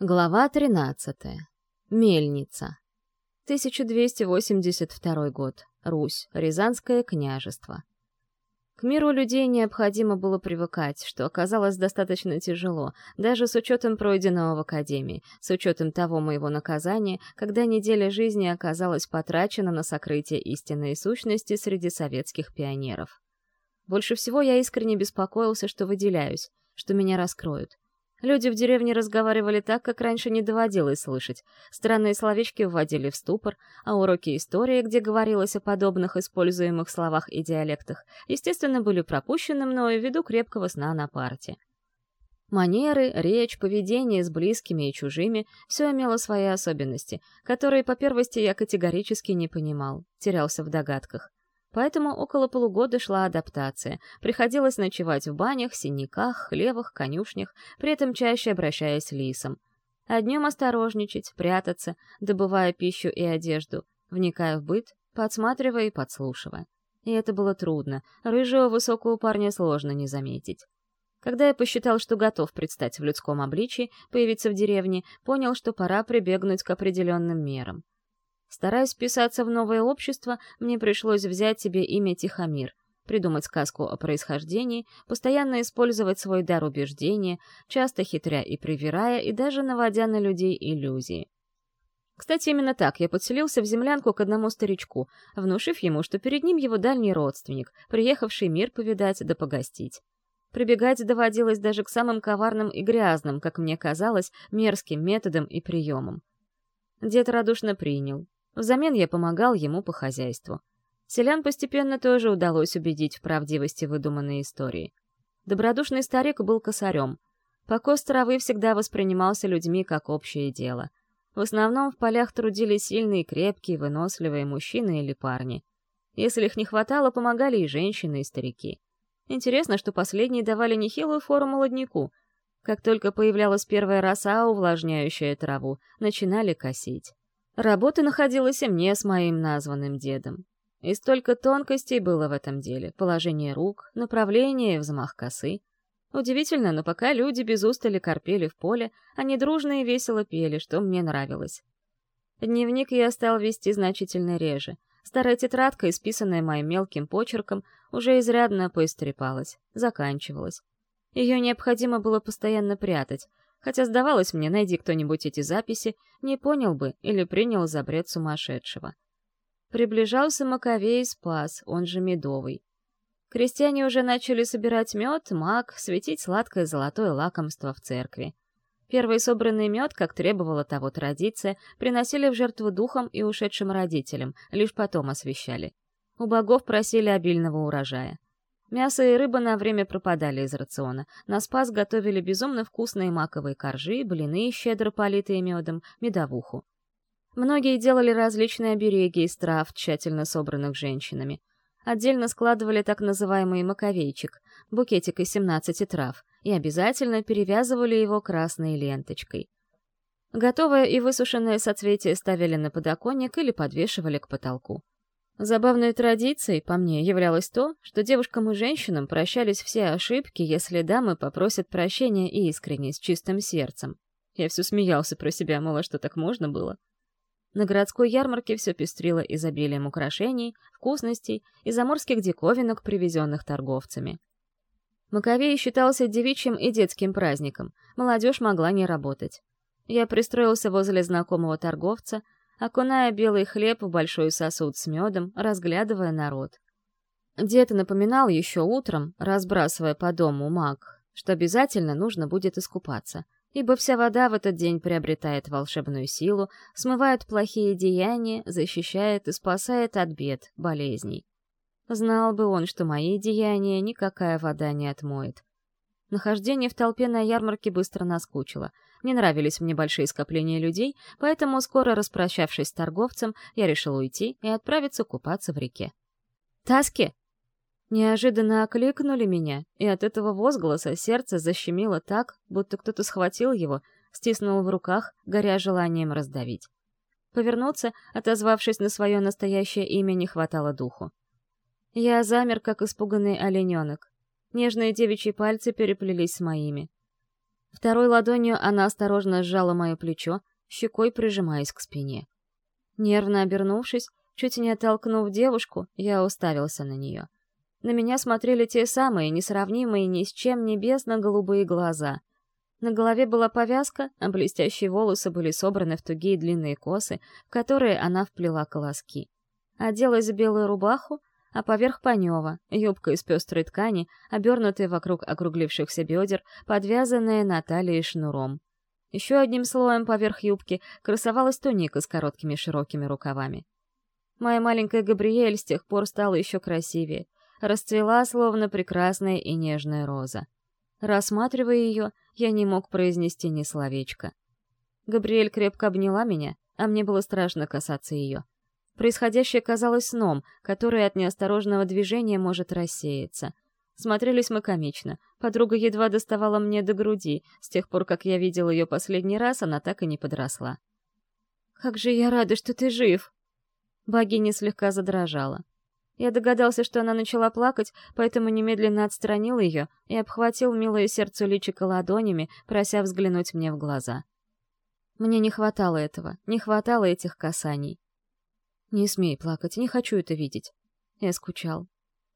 Глава 13. Мельница. 1282 год. Русь. Рязанское княжество. К миру людей необходимо было привыкать, что оказалось достаточно тяжело, даже с учетом пройденного в академии, с учетом того моего наказания, когда неделя жизни оказалась потрачена на сокрытие истинной сущности среди советских пионеров. Больше всего я искренне беспокоился, что выделяюсь, что меня раскроют. Люди в деревне разговаривали так, как раньше не доводилось слышать. Странные словечки вводили в ступор, а уроки истории, где говорилось о подобных используемых словах и диалектах, естественно, были пропущены мною ввиду крепкого сна на парте. Манеры, речь, поведение с близкими и чужими — все имело свои особенности, которые по первости я категорически не понимал, терялся в догадках. Поэтому около полугода шла адаптация. Приходилось ночевать в банях, синяках, хлевах, конюшнях, при этом чаще обращаясь лисом. А днем осторожничать, прятаться, добывая пищу и одежду, вникая в быт, подсматривая и подслушивая. И это было трудно, рыжего высокого парня сложно не заметить. Когда я посчитал, что готов предстать в людском обличии, появиться в деревне, понял, что пора прибегнуть к определенным мерам. Стараясь вписаться в новое общество, мне пришлось взять себе имя Тихомир, придумать сказку о происхождении, постоянно использовать свой дар убеждения, часто хитря и привирая, и даже наводя на людей иллюзии. Кстати, именно так я подселился в землянку к одному старичку, внушив ему, что перед ним его дальний родственник, приехавший мир повидать да погостить. Прибегать доводилось даже к самым коварным и грязным, как мне казалось, мерзким методам и приемам. Дед радушно принял, Взамен я помогал ему по хозяйству. Селян постепенно тоже удалось убедить в правдивости выдуманной истории. Добродушный старик был косарем. Покос травы всегда воспринимался людьми как общее дело. В основном в полях трудились сильные, крепкие, выносливые мужчины или парни. Если их не хватало, помогали и женщины, и старики. Интересно, что последние давали нехилую фору молодняку. Как только появлялась первая роса, увлажняющая траву, начинали косить. Работа находилась и мне с моим названным дедом. И столько тонкостей было в этом деле. Положение рук, направление взмах косы. Удивительно, но пока люди без устали корпели в поле, они дружно и весело пели, что мне нравилось. Дневник я стал вести значительно реже. Старая тетрадка, исписанная моим мелким почерком, уже изрядно поистрепалась, заканчивалась. Ее необходимо было постоянно прятать, хотя сдавалось мне, найди кто-нибудь эти записи, не понял бы или принял за бред сумасшедшего. Приближался Маковей Спас, он же Медовый. Крестьяне уже начали собирать мед, мак, светить сладкое золотое лакомство в церкви. Первый собранный мед, как требовала того традиция, приносили в жертву духам и ушедшим родителям, лишь потом освещали. У богов просили обильного урожая. Мясо и рыба на время пропадали из рациона. На спас готовили безумно вкусные маковые коржи, блины, щедро политые медом, медовуху. Многие делали различные обереги из трав, тщательно собранных женщинами. Отдельно складывали так называемый маковейчик, букетик из 17 трав, и обязательно перевязывали его красной ленточкой. Готовое и высушенное соцветие ставили на подоконник или подвешивали к потолку. Забавной традицией, по мне, являлось то, что девушкам и женщинам прощались все ошибки, если дамы попросят прощения искренне, с чистым сердцем. Я все смеялся про себя, мало что так можно было. На городской ярмарке все пестрило изобилием украшений, вкусностей и заморских диковинок, привезенных торговцами. Маковей считался девичьим и детским праздником, молодежь могла не работать. Я пристроился возле знакомого торговца — окуная белый хлеб в большой сосуд с медом, разглядывая народ. Дед напоминал еще утром, разбрасывая по дому маг, что обязательно нужно будет искупаться, ибо вся вода в этот день приобретает волшебную силу, смывает плохие деяния, защищает и спасает от бед, болезней. Знал бы он, что мои деяния никакая вода не отмоет. Нахождение в толпе на ярмарке быстро наскучило — не нравились мне большие скопления людей, поэтому, скоро распрощавшись с торговцем, я решил уйти и отправиться купаться в реке. «Таски!» Неожиданно окликнули меня, и от этого возгласа сердце защемило так, будто кто-то схватил его, стиснул в руках, горя желанием раздавить. Повернуться, отозвавшись на свое настоящее имя, не хватало духу. Я замер, как испуганный олененок. Нежные девичьи пальцы переплелись с моими. Второй ладонью она осторожно сжала мое плечо, щекой прижимаясь к спине. Нервно обернувшись, чуть не оттолкнув девушку, я уставился на нее. На меня смотрели те самые, несравнимые ни с чем небесно-голубые глаза. На голове была повязка, а блестящие волосы были собраны в тугие длинные косы, в которые она вплела колоски. Оделась в белую рубаху, а поверх панева, юбка из пестрой ткани, обернутая вокруг округлившихся бедер, подвязанная на талии шнуром. Еще одним слоем поверх юбки красовалась туника с короткими широкими рукавами. Моя маленькая Габриэль с тех пор стала еще красивее, расцвела, словно прекрасная и нежная роза. Рассматривая ее, я не мог произнести ни словечка. Габриэль крепко обняла меня, а мне было страшно касаться ее. Происходящее казалось сном, который от неосторожного движения может рассеяться. Смотрелись мы комично. Подруга едва доставала мне до груди. С тех пор, как я видел ее последний раз, она так и не подросла. «Как же я рада, что ты жив!» Богиня слегка задрожала. Я догадался, что она начала плакать, поэтому немедленно отстранил ее и обхватил милое сердце личико ладонями, прося взглянуть мне в глаза. Мне не хватало этого, не хватало этих касаний. «Не смей плакать, не хочу это видеть». Я скучал.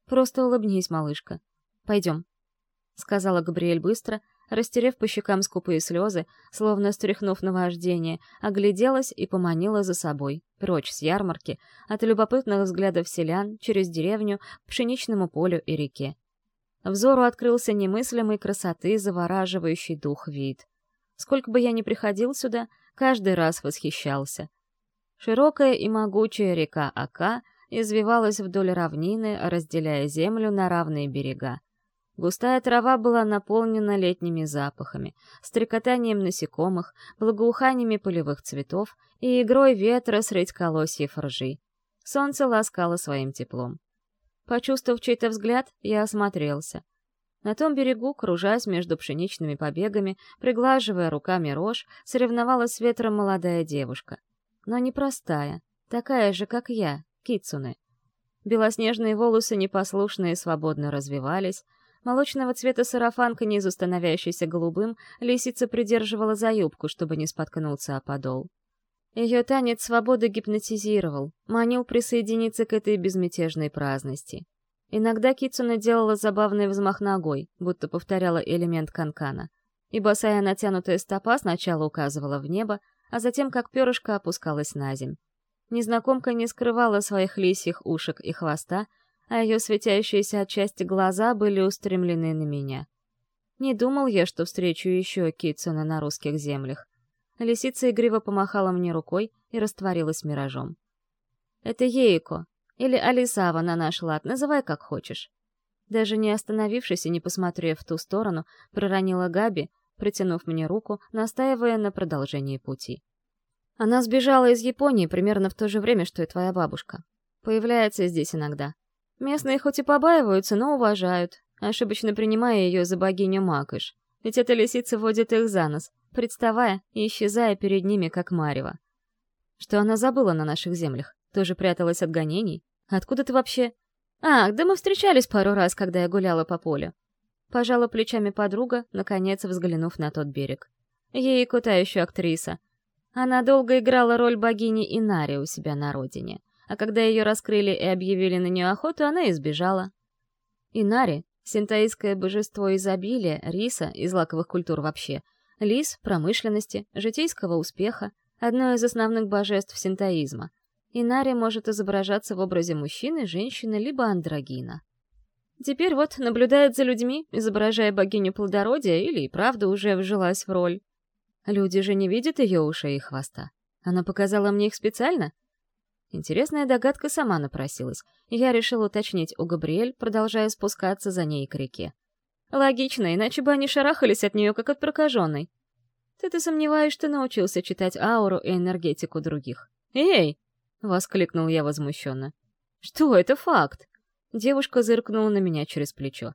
«Просто улыбнись, малышка. Пойдем», — сказала Габриэль быстро, растерев по щекам скупые слезы, словно стряхнув наваждение, огляделась и поманила за собой, прочь с ярмарки, от любопытных взглядов селян, через деревню, к пшеничному полю и реке. Взору открылся немыслимой красоты завораживающий дух вид. Сколько бы я ни приходил сюда, каждый раз восхищался — Широкая и могучая река Ака извивалась вдоль равнины, разделяя землю на равные берега. Густая трава была наполнена летними запахами, стрекотанием насекомых, благоуханиями полевых цветов и игрой ветра средь колосьев ржи. Солнце ласкало своим теплом. Почувствовав чей-то взгляд, я осмотрелся. На том берегу, кружась между пшеничными побегами, приглаживая руками рожь, соревновалась с ветром молодая девушка — но непростая, такая же, как я, Кицуне. Белоснежные волосы непослушно и свободно развивались, молочного цвета сарафанка, низу становящийся голубым, лисица придерживала за юбку, чтобы не споткнуться о подол. Ее танец свободы гипнотизировал, манил присоединиться к этой безмятежной праздности. Иногда Кицуна делала забавный взмах ногой, будто повторяла элемент канкана, и босая натянутая стопа сначала указывала в небо, а затем как перышко опускалась на земь. Незнакомка не скрывала своих лисьих ушек и хвоста, а ее светящиеся от счастья глаза были устремлены на меня. Не думал я, что встречу еще Китсуна на русских землях. Лисица игриво помахала мне рукой и растворилась миражом. «Это Ейко, или Алисава на наш лад, называй как хочешь». Даже не остановившись и не посмотрев в ту сторону, проронила Габи, протянув мне руку, настаивая на продолжении пути. Она сбежала из Японии примерно в то же время, что и твоя бабушка. Появляется здесь иногда. Местные хоть и побаиваются, но уважают, ошибочно принимая ее за богиню Макыш. Ведь эта лисица водит их за нос, представая и исчезая перед ними, как марево. Что она забыла на наших землях? Тоже пряталась от гонений? Откуда ты вообще... Ах, да мы встречались пару раз, когда я гуляла по полю. Пожала плечами подруга, наконец взглянув на тот берег. Ей та еще актриса. Она долго играла роль богини Инари у себя на родине, а когда ее раскрыли и объявили на нее охоту, она избежала. Инари — синтаистское божество изобилия, риса и злаковых культур вообще, лис — промышленности, житейского успеха, одно из основных божеств синтоизма. Инари может изображаться в образе мужчины, женщины либо андрогина. Теперь вот наблюдает за людьми, изображая богиню плодородия или и правда уже вжилась в роль. Люди же не видят ее ушей и хвоста. Она показала мне их специально? Интересная догадка сама напросилась, я решил уточнить у Габриэль, продолжая спускаться за ней к реке. Логично, иначе бы они шарахались от нее, как от прокаженной. Ты-то сомневаешь, что научился читать ауру и энергетику других. «Эй!» — воскликнул я возмущенно. «Что, это факт!» Девушка зыркнула на меня через плечо.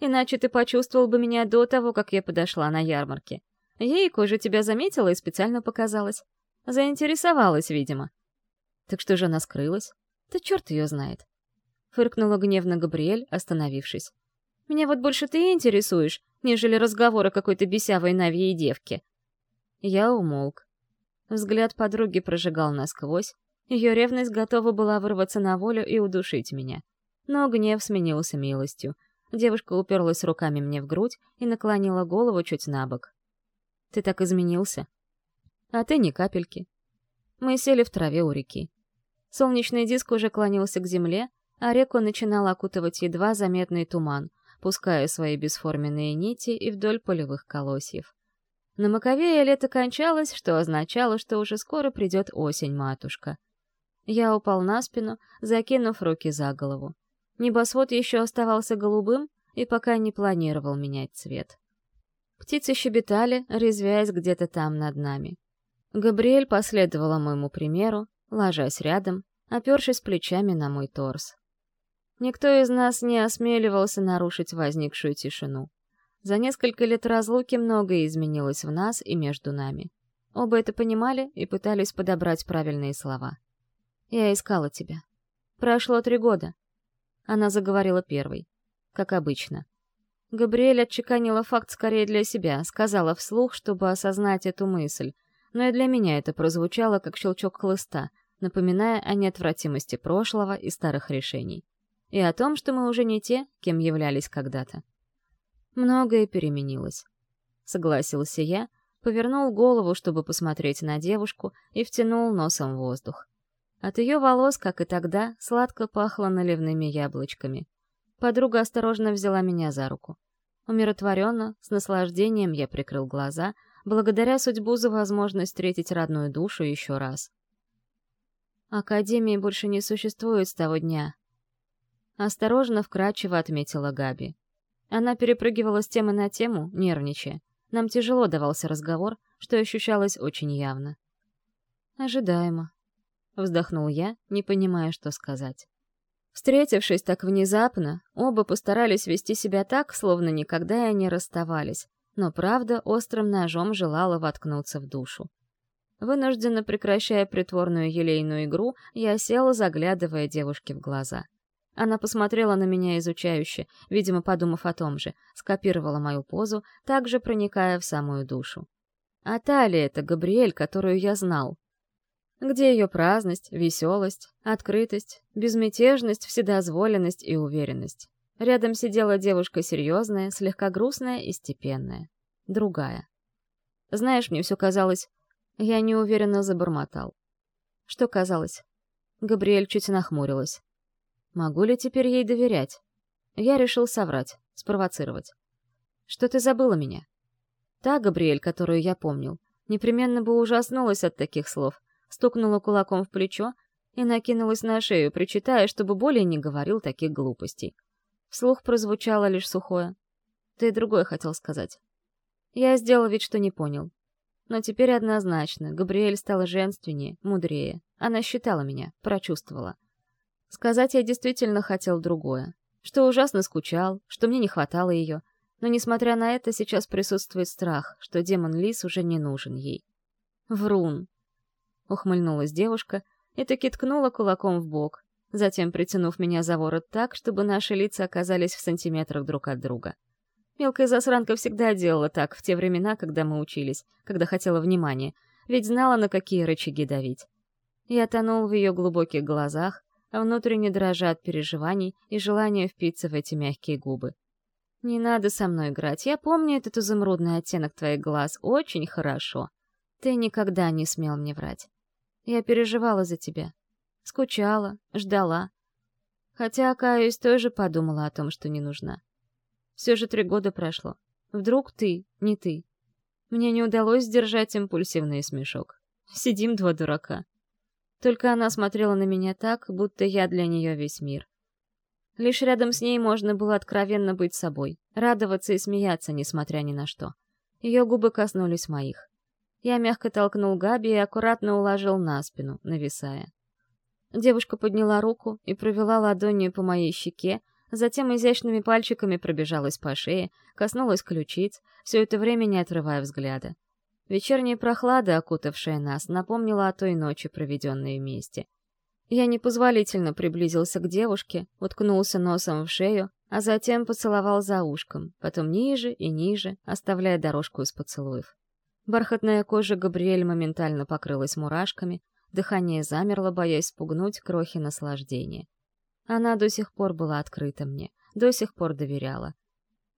«Иначе ты почувствовал бы меня до того, как я подошла на ярмарке. Ейко же тебя заметила и специально показалась. Заинтересовалась, видимо». «Так что же она скрылась?» «Да черт ее знает». Фыркнула гневно Габриэль, остановившись. «Меня вот больше ты интересуешь. нежели разговоры какой-то бесявой навьей девки. Я умолк. Взгляд подруги прожигал насквозь, ее ревность готова была вырваться на волю и удушить меня. Но гнев сменился милостью. Девушка уперлась руками мне в грудь и наклонила голову чуть на бок. «Ты так изменился?» «А ты ни капельки». Мы сели в траве у реки. Солнечный диск уже клонился к земле, а реку начинал окутывать едва заметный туман, пуская свои бесформенные нити и вдоль полевых колосьев. На Маковее лето кончалось, что означало, что уже скоро придет осень-матушка. Я упал на спину, закинув руки за голову. Небосвод еще оставался голубым и пока не планировал менять цвет. Птицы щебетали, резвясь где-то там над нами. Габриэль последовала моему примеру, ложась рядом, опершись плечами на мой торс. Никто из нас не осмеливался нарушить возникшую тишину. За несколько лет разлуки многое изменилось в нас и между нами. Оба это понимали и пытались подобрать правильные слова. «Я искала тебя. Прошло три года». Она заговорила первой, как обычно. Габриэль отчеканила факт скорее для себя, сказала вслух, чтобы осознать эту мысль, но и для меня это прозвучало как щелчок хлыста, напоминая о неотвратимости прошлого и старых решений. И о том, что мы уже не те, кем являлись когда-то. Многое переменилось. Согласился я, повернул голову, чтобы посмотреть на девушку, и втянул носом воздух. От ее волос, как и тогда, сладко пахло наливными яблочками. Подруга осторожно взяла меня за руку. Умиротворенно, с наслаждением я прикрыл глаза, благодаря судьбу за возможность встретить родную душу еще раз. Академии больше не существует с того дня. Осторожно, вкрадчиво отметила Габи. Она перепрыгивала с темы на тему, нервничая. Нам тяжело давался разговор, что ощущалось очень явно. «Ожидаемо», — вздохнул я, не понимая, что сказать. Встретившись так внезапно, оба постарались вести себя так, словно никогда и не расставались, но правда острым ножом желала воткнуться в душу. Вынужденно прекращая притворную елейную игру, я села, заглядывая девушке в глаза. Она посмотрела на меня изучающе, видимо, подумав о том же, скопировала мою позу, также проникая в самую душу. А та ли это Габриэль, которую я знал? Где ее праздность, веселость, открытость, безмятежность, вседозволенность и уверенность? Рядом сидела девушка серьезная, слегка грустная и степенная. Другая. Знаешь, мне все казалось... Я неуверенно забормотал. Что казалось? Габриэль чуть нахмурилась. Могу ли теперь ей доверять? Я решил соврать, спровоцировать. Что ты забыла меня? Та Габриэль, которую я помнил, непременно бы ужаснулась от таких слов, стукнула кулаком в плечо и накинулась на шею, причитая, чтобы более не говорил таких глупостей. Вслух прозвучало лишь сухое. Ты другое хотел сказать. Я сделал вид, что не понял. Но теперь однозначно, Габриэль стала женственнее, мудрее. Она считала меня, прочувствовала. Сказать я действительно хотел другое. Что ужасно скучал, что мне не хватало ее. Но, несмотря на это, сейчас присутствует страх, что демон Лис уже не нужен ей. «Врун!» — ухмыльнулась девушка и таки ткнула кулаком в бок, затем притянув меня за ворот так, чтобы наши лица оказались в сантиметрах друг от друга. Мелкая засранка всегда делала так в те времена, когда мы учились, когда хотела внимания, ведь знала, на какие рычаги давить. Я тонул в ее глубоких глазах, а внутренне дрожа от переживаний и желания впиться в эти мягкие губы. «Не надо со мной играть, я помню этот изумрудный оттенок твоих глаз очень хорошо. Ты никогда не смел мне врать. Я переживала за тебя. Скучала, ждала. Хотя, каюсь, тоже подумала о том, что не нужна. Все же три года прошло. Вдруг ты, не ты. Мне не удалось сдержать импульсивный смешок. Сидим два дурака. Только она смотрела на меня так, будто я для нее весь мир. Лишь рядом с ней можно было откровенно быть собой, радоваться и смеяться, несмотря ни на что. Ее губы коснулись моих. Я мягко толкнул Габи и аккуратно уложил на спину, нависая. Девушка подняла руку и провела ладонью по моей щеке, затем изящными пальчиками пробежалась по шее, коснулась ключиц, все это время не отрывая взгляда. Вечерняя прохлада, окутавшая нас, напомнила о той ночи, проведенной вместе. Я непозволительно приблизился к девушке, уткнулся носом в шею, а затем поцеловал за ушком, потом ниже и ниже, оставляя дорожку из поцелуев. Бархатная кожа Габриэль моментально покрылась мурашками, дыхание замерло, боясь спугнуть крохи наслаждения. Она до сих пор была открыта мне, до сих пор доверяла.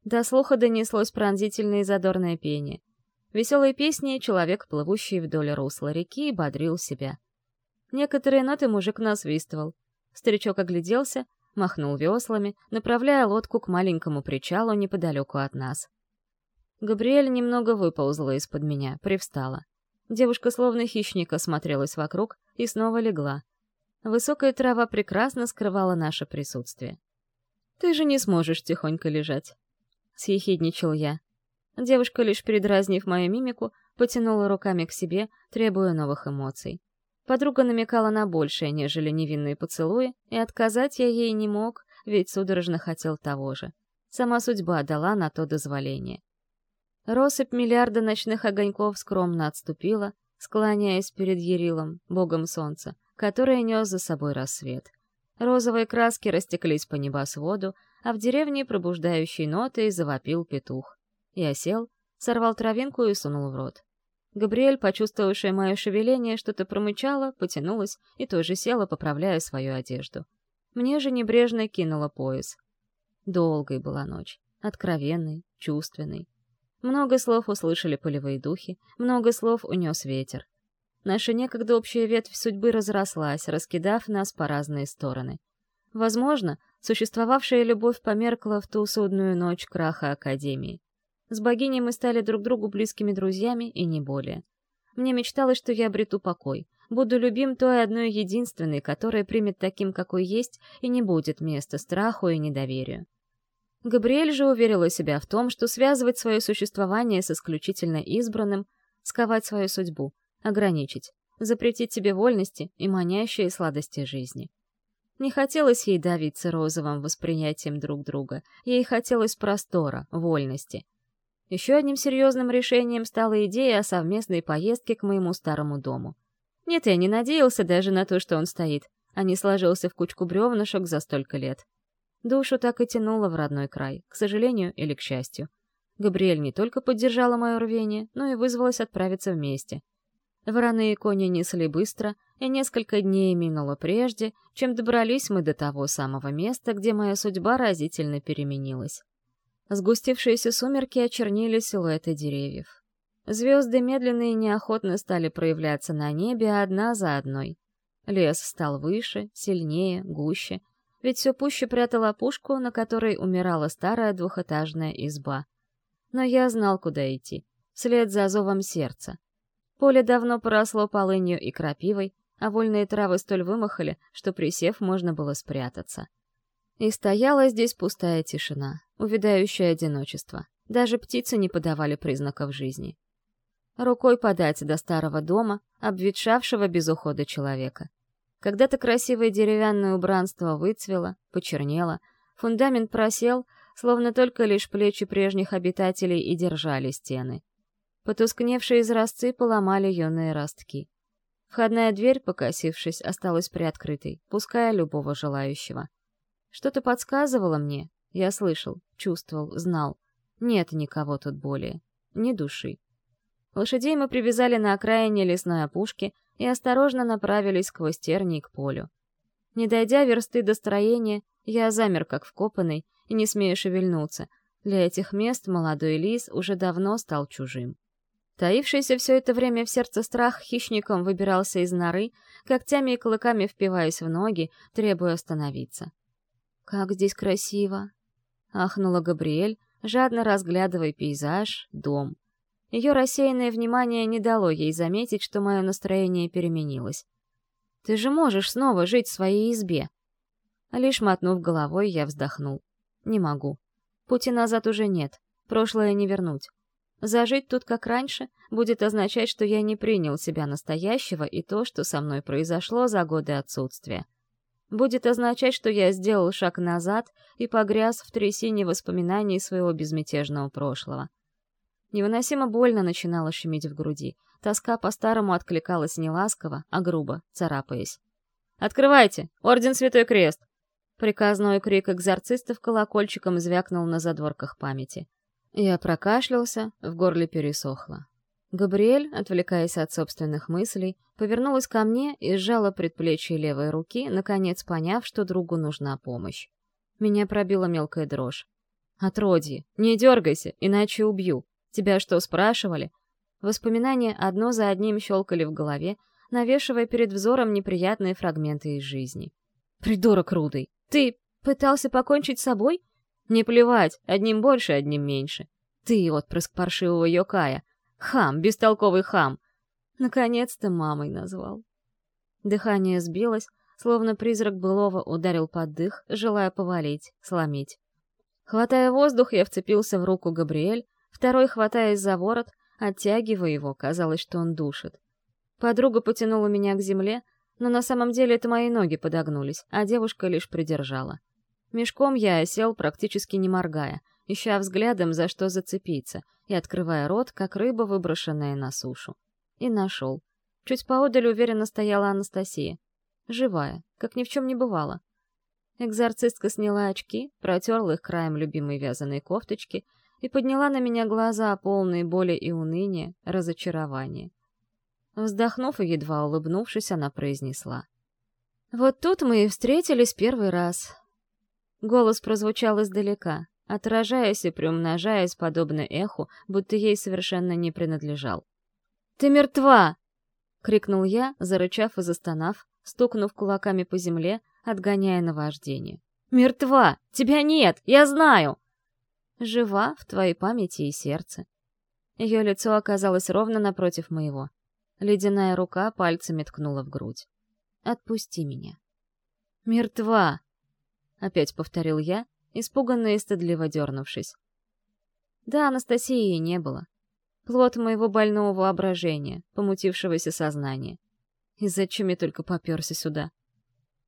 До слуха донеслось пронзительное и задорное пение. Веселые песни человек, плывущий вдоль русла реки, бодрил себя. Некоторые ноты мужик насвистывал. Старичок огляделся, махнул веслами, направляя лодку к маленькому причалу неподалеку от нас. Габриэль немного выползла из-под меня, привстала. Девушка словно хищника смотрелась вокруг и снова легла. Высокая трава прекрасно скрывала наше присутствие. «Ты же не сможешь тихонько лежать», — съехидничал я. Девушка, лишь передразнив мою мимику, потянула руками к себе, требуя новых эмоций. Подруга намекала на большее, нежели невинные поцелуи, и отказать я ей не мог, ведь судорожно хотел того же. Сама судьба дала на то дозволение. Россыпь миллиарда ночных огоньков скромно отступила, склоняясь перед Ерилом, богом солнца, который нес за собой рассвет. Розовые краски растеклись по небосводу, а в деревне пробуждающей ноты завопил петух. Я сел, сорвал травинку и сунул в рот. Габриэль, почувствовавшая мое шевеление, что-то промычала, потянулась и тоже села, поправляя свою одежду. Мне же небрежно кинула пояс. Долгой была ночь, откровенной, чувственной. Много слов услышали полевые духи, много слов унес ветер. Наша некогда общая ветвь судьбы разрослась, раскидав нас по разные стороны. Возможно, существовавшая любовь померкла в ту судную ночь краха Академии. С богиней мы стали друг другу близкими друзьями и не более. Мне мечталось, что я обрету покой, буду любим той одной единственной, которая примет таким, какой есть, и не будет места страху и недоверию. Габриэль же уверила себя в том, что связывать свое существование с исключительно избранным, сковать свою судьбу, ограничить, запретить себе вольности и манящие сладости жизни. Не хотелось ей давиться розовым восприятием друг друга, ей хотелось простора, вольности — еще одним серьезным решением стала идея о совместной поездке к моему старому дому. Нет, я не надеялся даже на то, что он стоит, а не сложился в кучку бревнышек за столько лет. Душу так и тянуло в родной край, к сожалению или к счастью. Габриэль не только поддержала мое рвение, но и вызвалась отправиться вместе. Вороные кони несли быстро, и несколько дней минуло прежде, чем добрались мы до того самого места, где моя судьба разительно переменилась. Сгустившиеся сумерки очернили силуэты деревьев. Звезды медленно и неохотно стали проявляться на небе одна за одной. Лес стал выше, сильнее, гуще, ведь все пуще прятал опушку, на которой умирала старая двухэтажная изба. Но я знал, куда идти, вслед за зовом сердца. Поле давно поросло полынью и крапивой, а вольные травы столь вымахали, что, присев, можно было спрятаться. И стояла здесь пустая тишина, увядающее одиночество. Даже птицы не подавали признаков жизни. Рукой подать до старого дома, обветшавшего без ухода человека. Когда-то красивое деревянное убранство выцвело, почернело, фундамент просел, словно только лишь плечи прежних обитателей и держали стены. Потускневшие изразцы поломали юные ростки. Входная дверь, покосившись, осталась приоткрытой, пуская любого желающего. Что-то подсказывало мне, я слышал, чувствовал, знал. Нет никого тут более. Ни души. Лошадей мы привязали на окраине лесной опушки и осторожно направились сквозь тернии к полю. Не дойдя версты до строения, я замер как вкопанный и не смею шевельнуться. Для этих мест молодой лис уже давно стал чужим. Таившийся все это время в сердце страх хищником выбирался из норы, когтями и клыками впиваясь в ноги, требуя остановиться. «Как здесь красиво!» — ахнула Габриэль, жадно разглядывая пейзаж, дом. Ее рассеянное внимание не дало ей заметить, что мое настроение переменилось. «Ты же можешь снова жить в своей избе!» Лишь мотнув головой, я вздохнул. «Не могу. Пути назад уже нет. Прошлое не вернуть. Зажить тут как раньше будет означать, что я не принял себя настоящего и то, что со мной произошло за годы отсутствия будет означать, что я сделал шаг назад и погряз в трясине воспоминаний своего безмятежного прошлого. Невыносимо больно начинало щемить в груди. Тоска по-старому откликалась не ласково, а грубо, царапаясь. «Открывайте! Орден Святой Крест!» Приказной крик экзорцистов колокольчиком звякнул на задворках памяти. Я прокашлялся, в горле пересохло. Габриэль, отвлекаясь от собственных мыслей, повернулась ко мне и сжала предплечье левой руки, наконец поняв, что другу нужна помощь. Меня пробила мелкая дрожь. «Отродье, не дергайся, иначе убью. Тебя что, спрашивали?» Воспоминания одно за одним щелкали в голове, навешивая перед взором неприятные фрагменты из жизни. «Придурок Рудый! Ты пытался покончить с собой? Не плевать, одним больше, одним меньше. Ты отпрыск паршивого Йокая. Хам, бестолковый хам. Наконец-то мамой назвал. Дыхание сбилось, словно призрак былого ударил под дых, желая повалить, сломить. Хватая воздух, я вцепился в руку Габриэль, второй, хватаясь за ворот, оттягивая его, казалось, что он душит. Подруга потянула меня к земле, но на самом деле это мои ноги подогнулись, а девушка лишь придержала. Мешком я осел, практически не моргая, ища взглядом, за что зацепиться, и открывая рот, как рыба, выброшенная на сушу. И нашел. Чуть поодаль уверенно стояла Анастасия. Живая, как ни в чем не бывало. Экзорцистка сняла очки, протерла их краем любимой вязаной кофточки и подняла на меня глаза, полные боли и уныния, разочарования. Вздохнув и едва улыбнувшись, она произнесла. «Вот тут мы и встретились первый раз». Голос прозвучал издалека, отражаясь и приумножаясь подобно эху, будто ей совершенно не принадлежал. «Ты мертва!» — крикнул я, зарычав и застонав, стукнув кулаками по земле, отгоняя наваждение. «Мертва! Тебя нет! Я знаю!» «Жива в твоей памяти и сердце». Ее лицо оказалось ровно напротив моего. Ледяная рука пальцами ткнула в грудь. «Отпусти меня». «Мертва!» — опять повторил я, испуганно и стыдливо дернувшись. Да, Анастасии не было. Плод моего больного воображения, помутившегося сознания. И зачем я только поперся сюда?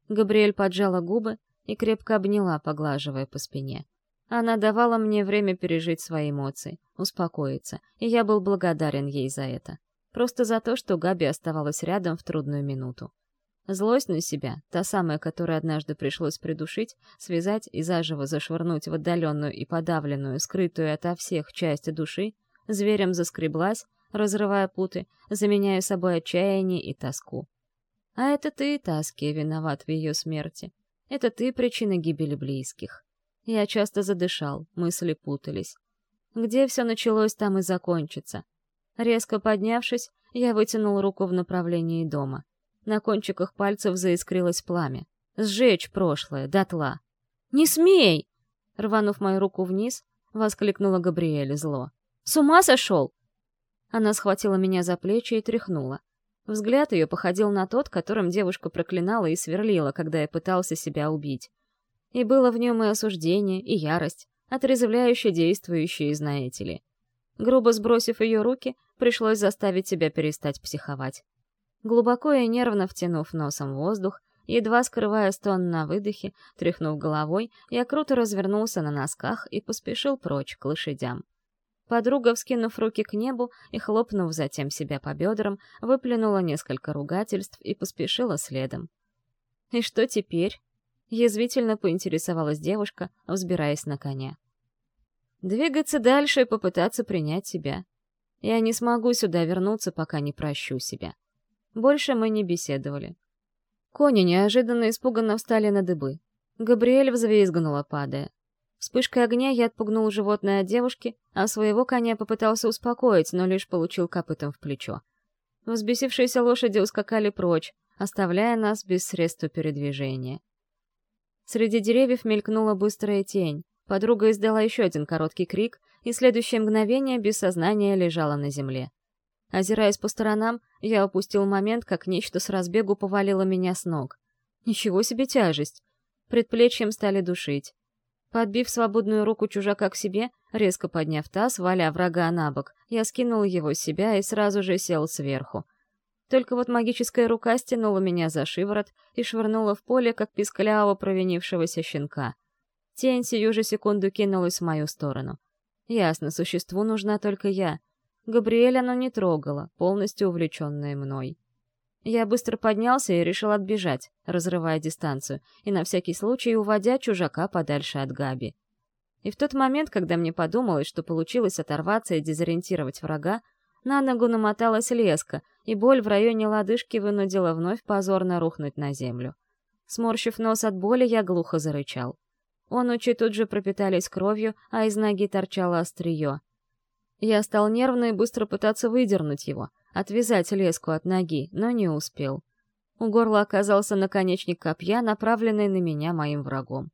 Габриэль поджала губы и крепко обняла, поглаживая по спине. Она давала мне время пережить свои эмоции, успокоиться, и я был благодарен ей за это. Просто за то, что Габи оставалась рядом в трудную минуту. Злость на себя, та самая, которую однажды пришлось придушить, связать и заживо зашвырнуть в отдаленную и подавленную, скрытую ото всех часть души, зверем заскреблась, разрывая путы, заменяя собой отчаяние и тоску. А это ты, Таски, виноват в ее смерти. Это ты причина гибели близких. Я часто задышал, мысли путались. Где все началось, там и закончится. Резко поднявшись, я вытянул руку в направлении дома. На кончиках пальцев заискрилось пламя. «Сжечь прошлое, дотла!» «Не смей!» Рванув мою руку вниз, воскликнула Габриэль зло. «С ума сошел?» Она схватила меня за плечи и тряхнула. Взгляд ее походил на тот, которым девушка проклинала и сверлила, когда я пытался себя убить. И было в нем и осуждение, и ярость, отрезвляюще действующие, знаете ли. Грубо сбросив ее руки, пришлось заставить себя перестать психовать. Глубоко и нервно втянув носом воздух, едва скрывая стон на выдохе, тряхнув головой, я круто развернулся на носках и поспешил прочь к лошадям. Подруга, вскинув руки к небу и хлопнув затем себя по бедрам, выплюнула несколько ругательств и поспешила следом. «И что теперь?» — язвительно поинтересовалась девушка, взбираясь на коня. Двигаться дальше и попытаться принять себя. Я не смогу сюда вернуться, пока не прощу себя. Больше мы не беседовали. Кони неожиданно испуганно встали на дыбы. Габриэль взвизгнула, падая. Вспышкой огня я отпугнул животное от девушки, а своего коня попытался успокоить, но лишь получил копытом в плечо. Взбесившиеся лошади ускакали прочь, оставляя нас без средства передвижения. Среди деревьев мелькнула быстрая тень. Подруга издала еще один короткий крик, и следующее мгновение без сознания лежала на земле. Озираясь по сторонам, я упустил момент, как нечто с разбегу повалило меня с ног. Ничего себе тяжесть! Предплечьем стали душить. Подбив свободную руку чужака к себе, резко подняв таз, валя врага на бок, я скинул его с себя и сразу же сел сверху. Только вот магическая рука стянула меня за шиворот и швырнула в поле, как пискляво провинившегося щенка. Тень сию же секунду кинулась в мою сторону. Ясно, существу нужна только я. Габриэль оно не трогала, полностью увлеченная мной. Я быстро поднялся и решил отбежать, разрывая дистанцию, и на всякий случай уводя чужака подальше от Габи. И в тот момент, когда мне подумалось, что получилось оторваться и дезориентировать врага, на ногу намоталась леска, и боль в районе лодыжки вынудила вновь позорно рухнуть на землю. Сморщив нос от боли, я глухо зарычал. Онучи тут же пропитались кровью, а из ноги торчало острие. Я стал нервно и быстро пытаться выдернуть его, отвязать леску от ноги, но не успел. У горла оказался наконечник копья, направленный на меня моим врагом.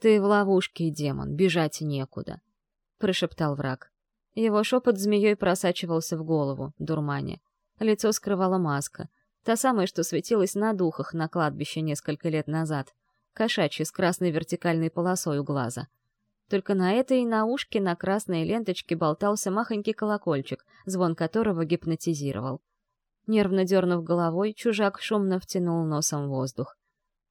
«Ты в ловушке, демон, бежать некуда», — прошептал враг. Его шепот змеей просачивался в голову, дурмане. Лицо скрывала маска, та самая, что светилась на духах на кладбище несколько лет назад, кошачья с красной вертикальной полосой у глаза — только на этой наушке на красной ленточке болтался махонький колокольчик, звон которого гипнотизировал. Нервно дернув головой, чужак шумно втянул носом воздух.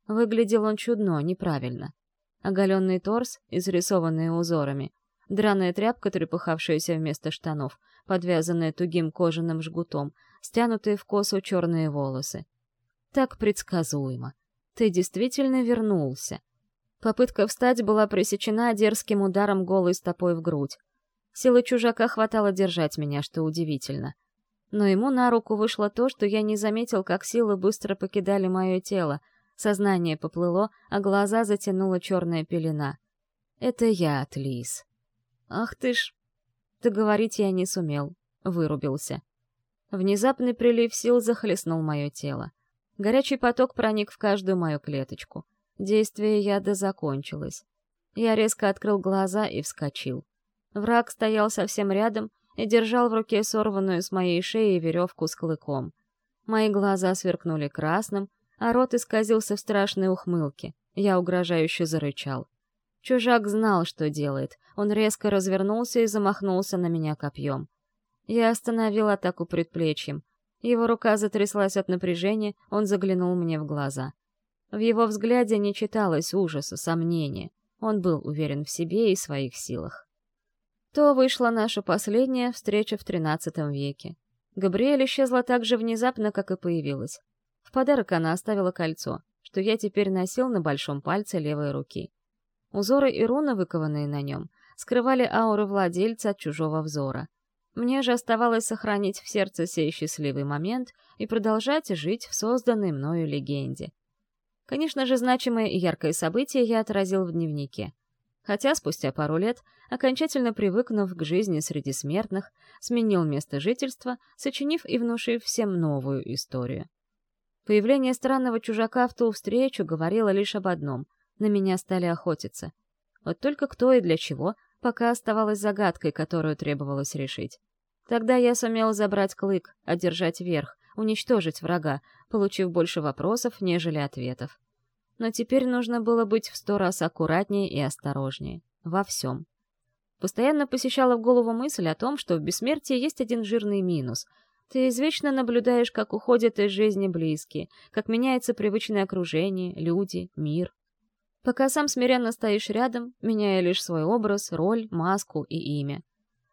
Выглядел он чудно, неправильно. Оголенный торс, изрисованный узорами, драная тряпка, трепыхавшаяся вместо штанов, подвязанная тугим кожаным жгутом, стянутые в косу черные волосы. Так предсказуемо. Ты действительно вернулся. Попытка встать была пресечена дерзким ударом голой стопой в грудь. Силы чужака хватало держать меня, что удивительно. Но ему на руку вышло то, что я не заметил, как силы быстро покидали мое тело. Сознание поплыло, а глаза затянула черная пелена. Это я, Атлис. Ах ты ж... Договорить я не сумел. Вырубился. Внезапный прилив сил захлестнул мое тело. Горячий поток проник в каждую мою клеточку. Действие яда закончилось. Я резко открыл глаза и вскочил. Враг стоял совсем рядом и держал в руке сорванную с моей шеи веревку с клыком. Мои глаза сверкнули красным, а рот исказился в страшной ухмылке. Я угрожающе зарычал. Чужак знал, что делает. Он резко развернулся и замахнулся на меня копьем. Я остановил атаку предплечьем. Его рука затряслась от напряжения, он заглянул мне в глаза. В его взгляде не читалось ужаса, сомнения. Он был уверен в себе и своих силах. То вышла наша последняя встреча в XIII веке. Габриэль исчезла так же внезапно, как и появилась. В подарок она оставила кольцо, что я теперь носил на большом пальце левой руки. Узоры и руны, выкованные на нем, скрывали ауры владельца от чужого взора. Мне же оставалось сохранить в сердце сей счастливый момент и продолжать жить в созданной мною легенде — Конечно же, значимое и яркое событие я отразил в дневнике. Хотя спустя пару лет, окончательно привыкнув к жизни среди смертных, сменил место жительства, сочинив и внушив всем новую историю. Появление странного чужака в ту встречу говорило лишь об одном — на меня стали охотиться. Вот только кто и для чего, пока оставалась загадкой, которую требовалось решить. Тогда я сумел забрать клык, одержать верх, уничтожить врага, получив больше вопросов, нежели ответов. Но теперь нужно было быть в сто раз аккуратнее и осторожнее. Во всем. Постоянно посещала в голову мысль о том, что в бессмертии есть один жирный минус. Ты извечно наблюдаешь, как уходят из жизни близкие, как меняется привычное окружение, люди, мир. Пока сам смиренно стоишь рядом, меняя лишь свой образ, роль, маску и имя.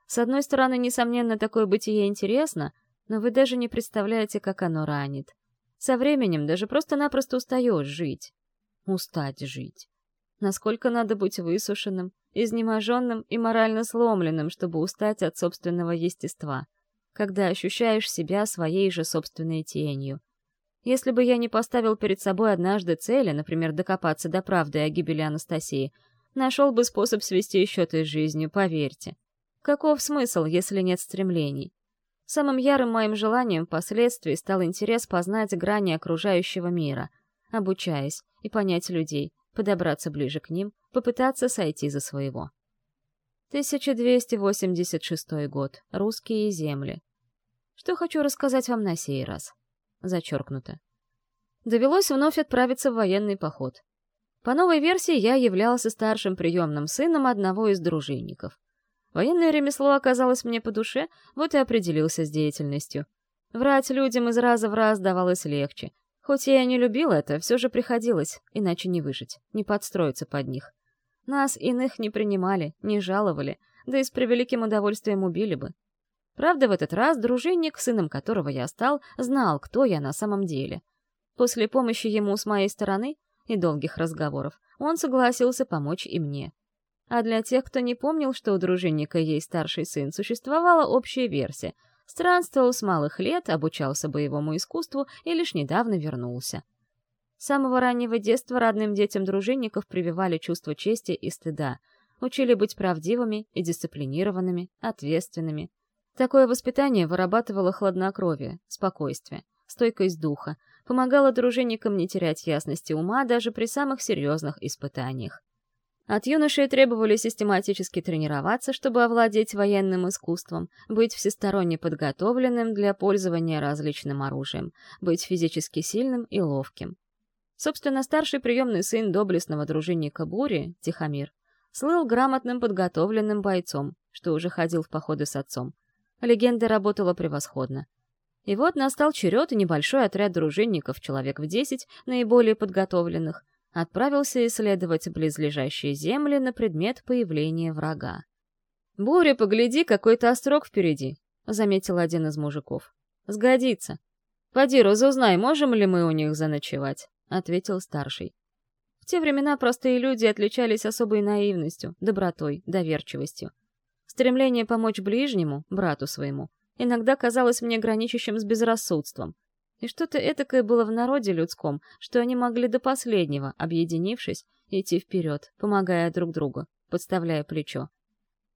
С одной стороны, несомненно, такое бытие интересно, но вы даже не представляете, как оно ранит. Со временем даже просто-напросто устаешь жить. Устать жить. Насколько надо быть высушенным, изнеможенным и морально сломленным, чтобы устать от собственного естества, когда ощущаешь себя своей же собственной тенью. Если бы я не поставил перед собой однажды цели, например, докопаться до правды о гибели Анастасии, нашел бы способ свести счеты с жизнью, поверьте. Каков смысл, если нет стремлений? Самым ярым моим желанием впоследствии стал интерес познать грани окружающего мира, обучаясь, и понять людей, подобраться ближе к ним, попытаться сойти за своего. 1286 год. Русские земли. Что хочу рассказать вам на сей раз. Зачеркнуто. Довелось вновь отправиться в военный поход. По новой версии я являлся старшим приемным сыном одного из дружинников — Военное ремесло оказалось мне по душе, вот и определился с деятельностью. Врать людям из раза в раз давалось легче. Хоть я и не любил это, все же приходилось, иначе не выжить, не подстроиться под них. Нас иных не принимали, не жаловали, да и с превеликим удовольствием убили бы. Правда, в этот раз дружинник, сыном которого я стал, знал, кто я на самом деле. После помощи ему с моей стороны и долгих разговоров он согласился помочь и мне. А для тех, кто не помнил, что у дружинника есть старший сын, существовала общая версия. Странствовал с малых лет, обучался боевому искусству и лишь недавно вернулся. С самого раннего детства родным детям дружинников прививали чувство чести и стыда, учили быть правдивыми и дисциплинированными, ответственными. Такое воспитание вырабатывало хладнокровие, спокойствие, стойкость духа, помогало дружинникам не терять ясности ума даже при самых серьезных испытаниях. От юношей требовали систематически тренироваться, чтобы овладеть военным искусством, быть всесторонне подготовленным для пользования различным оружием, быть физически сильным и ловким. Собственно, старший приемный сын доблестного дружинника Бури, Тихомир, слыл грамотным подготовленным бойцом, что уже ходил в походы с отцом. Легенда работала превосходно. И вот настал черед, и небольшой отряд дружинников, человек в десять, наиболее подготовленных, отправился исследовать близлежащие земли на предмет появления врага. «Буря, погляди, какой-то острог впереди», — заметил один из мужиков. «Сгодится. Поди, разузнай, можем ли мы у них заночевать», — ответил старший. В те времена простые люди отличались особой наивностью, добротой, доверчивостью. Стремление помочь ближнему, брату своему, иногда казалось мне граничащим с безрассудством, и что-то этакое было в народе людском, что они могли до последнего, объединившись, идти вперед, помогая друг другу, подставляя плечо.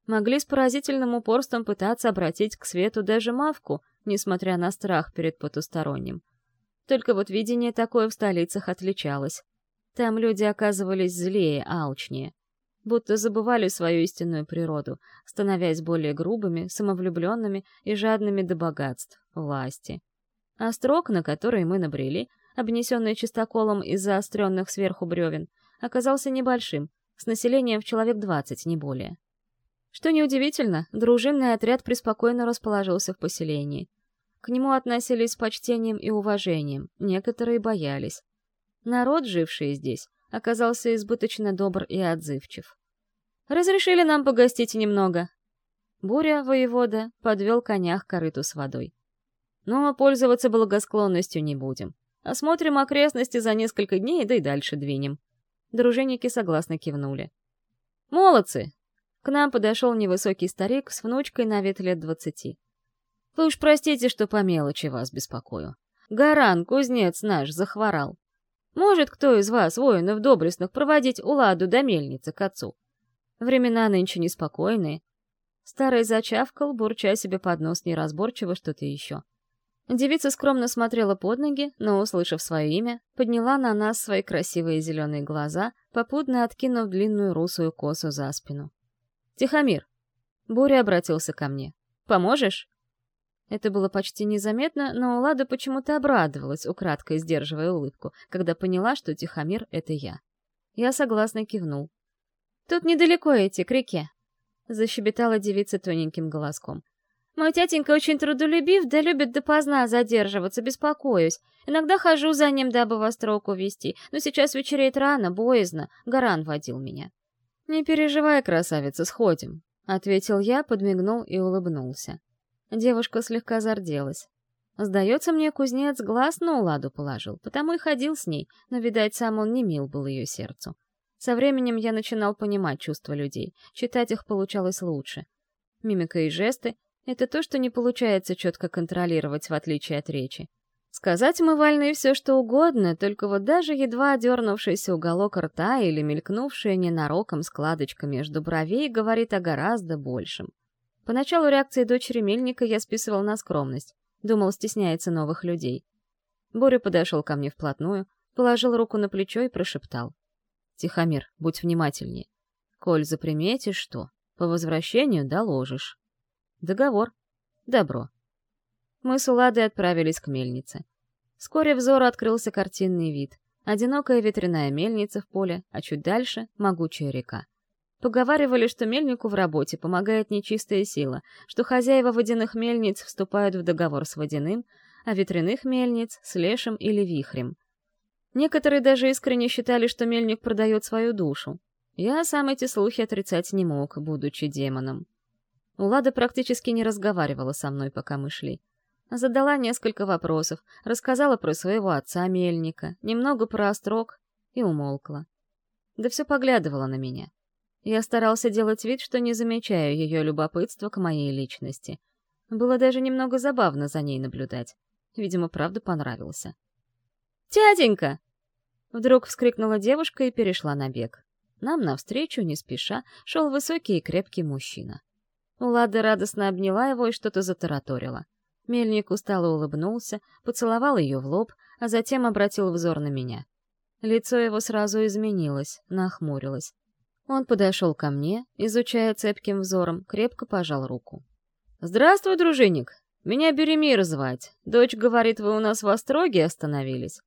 Могли с поразительным упорством пытаться обратить к свету даже мавку, несмотря на страх перед потусторонним. Только вот видение такое в столицах отличалось. Там люди оказывались злее, алчнее. Будто забывали свою истинную природу, становясь более грубыми, самовлюбленными и жадными до богатств, власти. Острог, на который мы набрели, обнесенный чистоколом из заостренных сверху бревен, оказался небольшим, с населением в человек двадцать, не более. Что неудивительно, дружинный отряд преспокойно расположился в поселении. К нему относились с почтением и уважением, некоторые боялись. Народ, живший здесь, оказался избыточно добр и отзывчив. «Разрешили нам погостить немного». Буря, воевода, подвел коня к корыту с водой. Но пользоваться благосклонностью не будем. Осмотрим окрестности за несколько дней, да и дальше двинем. Дружинники согласно кивнули. «Молодцы!» К нам подошел невысокий старик с внучкой на вид лет двадцати. «Вы уж простите, что по мелочи вас беспокою. Гаран, кузнец наш, захворал. Может кто из вас, воинов доблестных, проводить Уладу до мельницы к отцу? Времена нынче неспокойные». Старый зачавкал, бурча себе под нос неразборчиво что-то еще. Девица скромно смотрела под ноги, но, услышав свое имя, подняла на нас свои красивые зеленые глаза, попутно откинув длинную русую косу за спину. «Тихомир!» Буря обратился ко мне. «Поможешь?» Это было почти незаметно, но Улада почему-то обрадовалась, украдкой сдерживая улыбку, когда поняла, что Тихомир — это я. Я согласно кивнул. «Тут недалеко идти, к реке», — защебетала девица тоненьким голоском. Мой тятенька очень трудолюбив, да любит допоздна задерживаться, беспокоюсь. Иногда хожу за ним, дабы во строк увести, но сейчас вечереет рано, боязно, Гаран водил меня. «Не переживай, красавица, сходим», — ответил я, подмигнул и улыбнулся. Девушка слегка зарделась. Сдается мне, кузнец глаз на уладу положил, потому и ходил с ней, но, видать, сам он не мил был ее сердцу. Со временем я начинал понимать чувства людей, читать их получалось лучше. Мимика и жесты, это то, что не получается четко контролировать, в отличие от речи. Сказать мы вольны все, что угодно, только вот даже едва одернувшийся уголок рта или мелькнувшая ненароком складочка между бровей говорит о гораздо большем. Поначалу реакции дочери Мельника я списывал на скромность, думал, стесняется новых людей. Боря подошел ко мне вплотную, положил руку на плечо и прошептал. «Тихомир, будь внимательнее. Коль заприметишь что, по возвращению доложишь». Договор. Добро. Мы с Уладой отправились к мельнице. Вскоре взору открылся картинный вид. Одинокая ветряная мельница в поле, а чуть дальше — могучая река. Поговаривали, что мельнику в работе помогает нечистая сила, что хозяева водяных мельниц вступают в договор с водяным, а ветряных мельниц — с лешим или вихрем. Некоторые даже искренне считали, что мельник продает свою душу. Я сам эти слухи отрицать не мог, будучи демоном. Улада практически не разговаривала со мной, пока мы шли. Задала несколько вопросов, рассказала про своего отца Мельника, немного про острог и умолкла. Да все поглядывала на меня. Я старался делать вид, что не замечаю ее любопытства к моей личности. Было даже немного забавно за ней наблюдать. Видимо, правда понравился. «Тятенька!» Вдруг вскрикнула девушка и перешла на бег. Нам навстречу, не спеша, шел высокий и крепкий мужчина. Улада радостно обняла его и что-то затараторила. Мельник устало улыбнулся, поцеловал ее в лоб, а затем обратил взор на меня. Лицо его сразу изменилось, нахмурилось. Он подошел ко мне, изучая цепким взором, крепко пожал руку. «Здравствуй, дружинник! Меня Беремир звать. Дочь говорит, вы у нас в Остроге остановились.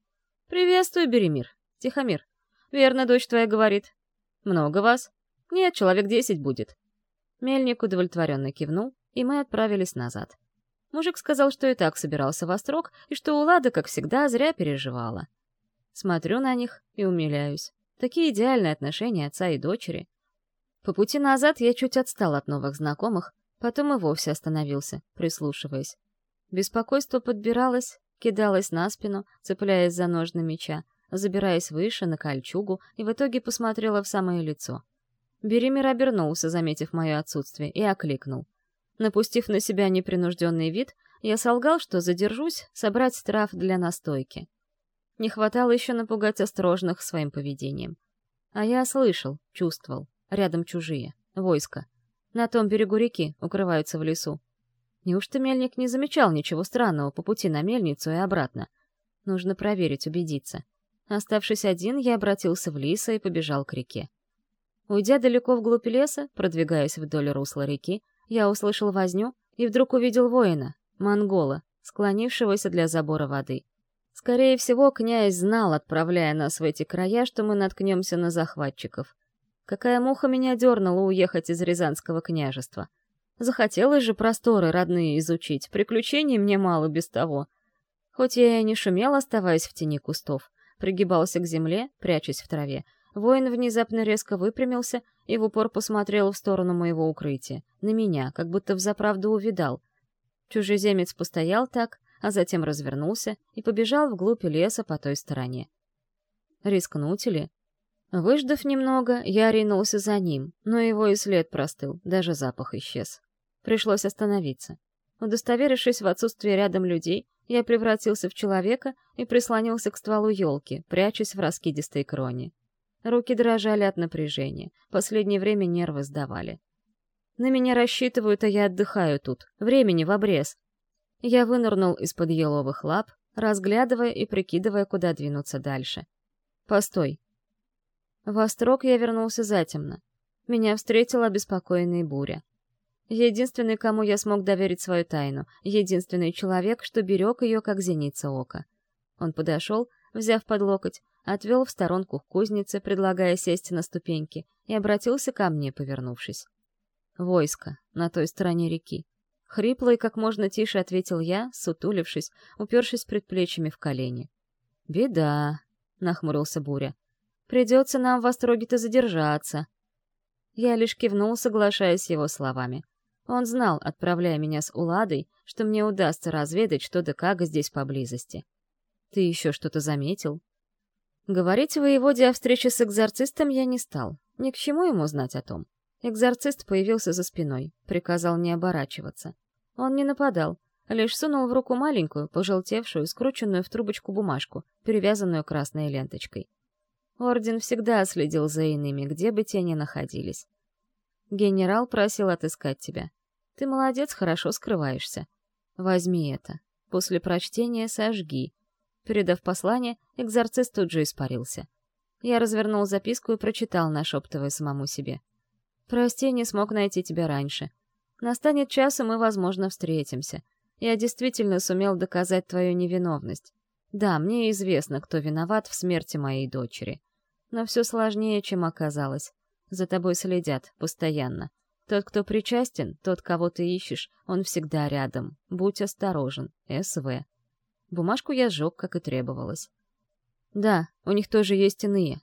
Приветствую, Беремир. Тихомир. Верно, дочь твоя говорит. Много вас? Нет, человек десять будет. Мельник удовлетворенно кивнул, и мы отправились назад. Мужик сказал, что и так собирался во строк, и что Улада, как всегда, зря переживала. Смотрю на них и умиляюсь. Такие идеальные отношения отца и дочери. По пути назад я чуть отстал от новых знакомых, потом и вовсе остановился, прислушиваясь. Беспокойство подбиралось, кидалось на спину, цепляясь за ножны меча, забираясь выше, на кольчугу, и в итоге посмотрела в самое лицо — Беремир обернулся, заметив мое отсутствие, и окликнул. Напустив на себя непринужденный вид, я солгал, что задержусь собрать трав для настойки. Не хватало еще напугать осторожных своим поведением. А я слышал, чувствовал. Рядом чужие. Войско. На том берегу реки, укрываются в лесу. Неужто мельник не замечал ничего странного по пути на мельницу и обратно? Нужно проверить, убедиться. Оставшись один, я обратился в лиса и побежал к реке. Уйдя далеко вглубь леса, продвигаясь вдоль русла реки, я услышал возню и вдруг увидел воина, монгола, склонившегося для забора воды. Скорее всего, князь знал, отправляя нас в эти края, что мы наткнемся на захватчиков. Какая муха меня дернула уехать из Рязанского княжества. Захотелось же просторы родные изучить, приключений мне мало без того. Хоть я и не шумел, оставаясь в тени кустов, пригибался к земле, прячась в траве, Воин внезапно резко выпрямился и в упор посмотрел в сторону моего укрытия, на меня, как будто взаправду увидал. Чужеземец постоял так, а затем развернулся и побежал вглубь леса по той стороне. Рискнуть ли? Выждав немного, я ринулся за ним, но его и след простыл, даже запах исчез. Пришлось остановиться. Удостоверившись в отсутствии рядом людей, я превратился в человека и прислонился к стволу елки, прячась в раскидистой кроне. Руки дрожали от напряжения. Последнее время нервы сдавали. На меня рассчитывают, а я отдыхаю тут. Времени в обрез. Я вынырнул из-под еловых лап, разглядывая и прикидывая, куда двинуться дальше. Постой. В Острог я вернулся затемно. Меня встретила беспокойная буря. Единственный, кому я смог доверить свою тайну, единственный человек, что берег ее, как зеница ока. Он подошел, взяв под локоть, отвел в сторонку к кузнице, предлагая сесть на ступеньки, и обратился ко мне, повернувшись. «Войско, на той стороне реки». Хрипло и как можно тише ответил я, сутулившись, упершись предплечьями в колени. «Беда», — нахмурился Буря. «Придется нам в Остроге-то задержаться». Я лишь кивнул, соглашаясь с его словами. Он знал, отправляя меня с Уладой, что мне удастся разведать что да как здесь поблизости. «Ты еще что-то заметил?» Говорить воеводе о встрече с экзорцистом я не стал. Ни к чему ему знать о том. Экзорцист появился за спиной, приказал не оборачиваться. Он не нападал, лишь сунул в руку маленькую, пожелтевшую, скрученную в трубочку бумажку, перевязанную красной ленточкой. Орден всегда следил за иными, где бы те ни находились. Генерал просил отыскать тебя. Ты молодец, хорошо скрываешься. Возьми это. После прочтения сожги. Передав послание, экзорцист тут же испарился. Я развернул записку и прочитал, нашептывая самому себе. «Прости, не смог найти тебя раньше. Настанет час, и мы, возможно, встретимся. Я действительно сумел доказать твою невиновность. Да, мне известно, кто виноват в смерти моей дочери. Но все сложнее, чем оказалось. За тобой следят, постоянно. Тот, кто причастен, тот, кого ты ищешь, он всегда рядом. Будь осторожен. СВ. Бумажку я сжег, как и требовалось. «Да, у них тоже есть иные».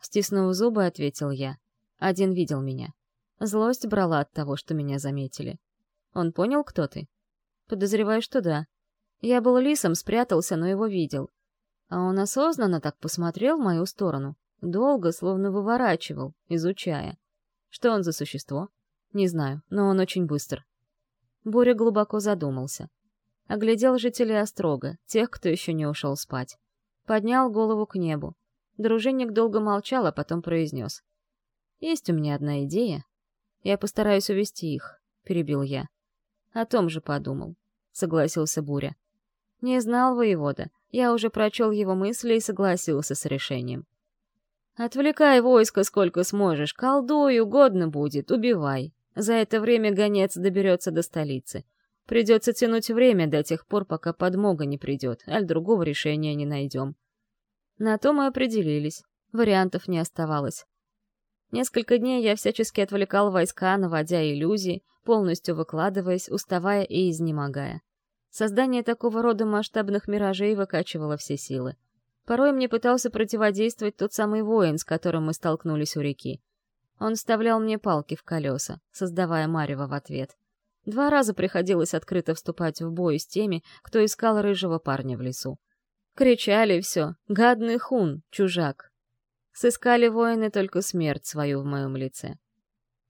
Стиснув зубы, ответил я. Один видел меня. Злость брала от того, что меня заметили. Он понял, кто ты? Подозреваю, что да. Я был лисом, спрятался, но его видел. А он осознанно так посмотрел в мою сторону. Долго, словно выворачивал, изучая. Что он за существо? Не знаю, но он очень быстр. Боря глубоко задумался. Оглядел жителей Острога, тех, кто еще не ушел спать. Поднял голову к небу. Дружинник долго молчал, а потом произнес. «Есть у меня одна идея. Я постараюсь увести их», — перебил я. «О том же подумал», — согласился Буря. «Не знал воевода. Я уже прочел его мысли и согласился с решением. «Отвлекай войско сколько сможешь, колдуй, угодно будет, убивай. За это время гонец доберется до столицы. Придется тянуть время до тех пор, пока подмога не придет, аль другого решения не найдем. На то мы определились. Вариантов не оставалось. Несколько дней я всячески отвлекал войска, наводя иллюзии, полностью выкладываясь, уставая и изнемогая. Создание такого рода масштабных миражей выкачивало все силы. Порой мне пытался противодействовать тот самый воин, с которым мы столкнулись у реки. Он вставлял мне палки в колеса, создавая марево в ответ. Два раза приходилось открыто вступать в бой с теми, кто искал рыжего парня в лесу. Кричали все «Гадный хун, чужак!» Сыскали воины только смерть свою в моем лице.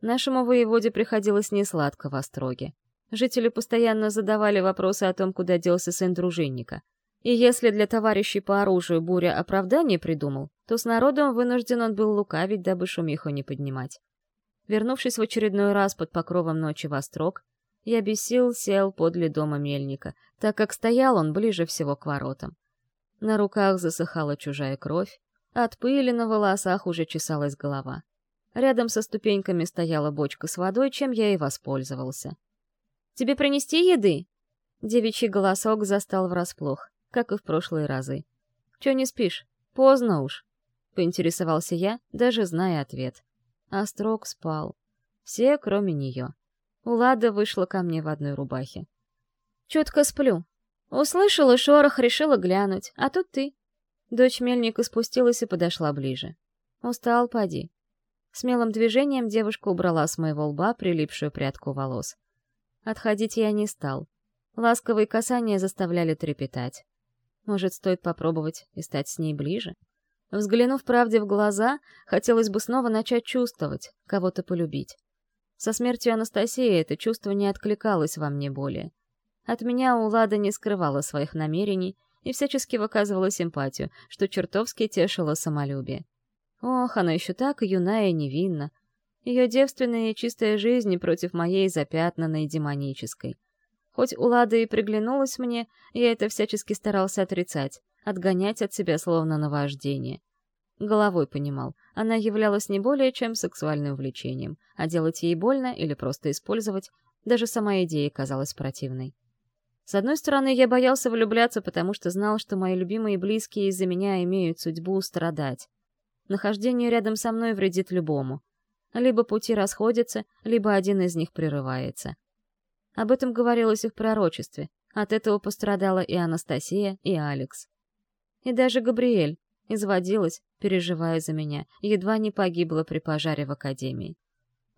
Нашему воеводе приходилось несладко в Остроге. Жители постоянно задавали вопросы о том, куда делся сын дружинника. И если для товарищей по оружию Буря оправдание придумал, то с народом вынужден он был лукавить, дабы шумиху не поднимать. Вернувшись в очередной раз под покровом ночи в Острог, я без сил сел подле дома мельника, так как стоял он ближе всего к воротам. На руках засыхала чужая кровь, от пыли на волосах уже чесалась голова. Рядом со ступеньками стояла бочка с водой, чем я и воспользовался. «Тебе принести еды?» Девичий голосок застал врасплох, как и в прошлые разы. «Чё не спишь? Поздно уж», — поинтересовался я, даже зная ответ. Острог спал. Все, кроме нее. Улада вышла ко мне в одной рубахе. «Чутко сплю. Услышала шорох, решила глянуть, а тут ты». Дочь мельника спустилась и подошла ближе. «Устал, поди». Смелым движением девушка убрала с моего лба прилипшую прядку волос. Отходить я не стал. Ласковые касания заставляли трепетать. Может, стоит попробовать и стать с ней ближе? Взглянув правде в глаза, хотелось бы снова начать чувствовать, кого-то полюбить. Со смертью Анастасии это чувство не откликалось во мне более. От меня Улада не скрывала своих намерений и всячески выказывала симпатию, что чертовски тешило самолюбие. Ох, она еще так юна и невинна. Ее девственная и чистая жизнь против моей запятнанной демонической. Хоть Улада и приглянулась мне, я это всячески старался отрицать, отгонять от себя словно наваждение. Головой понимал, она являлась не более чем сексуальным влечением, а делать ей больно или просто использовать, даже сама идея казалась противной. С одной стороны, я боялся влюбляться, потому что знал, что мои любимые и близкие из-за меня имеют судьбу страдать. Нахождение рядом со мной вредит любому. Либо пути расходятся, либо один из них прерывается. Об этом говорилось и в пророчестве. От этого пострадала и Анастасия, и Алекс. И даже Габриэль, Изводилась, переживая за меня, едва не погибла при пожаре в академии.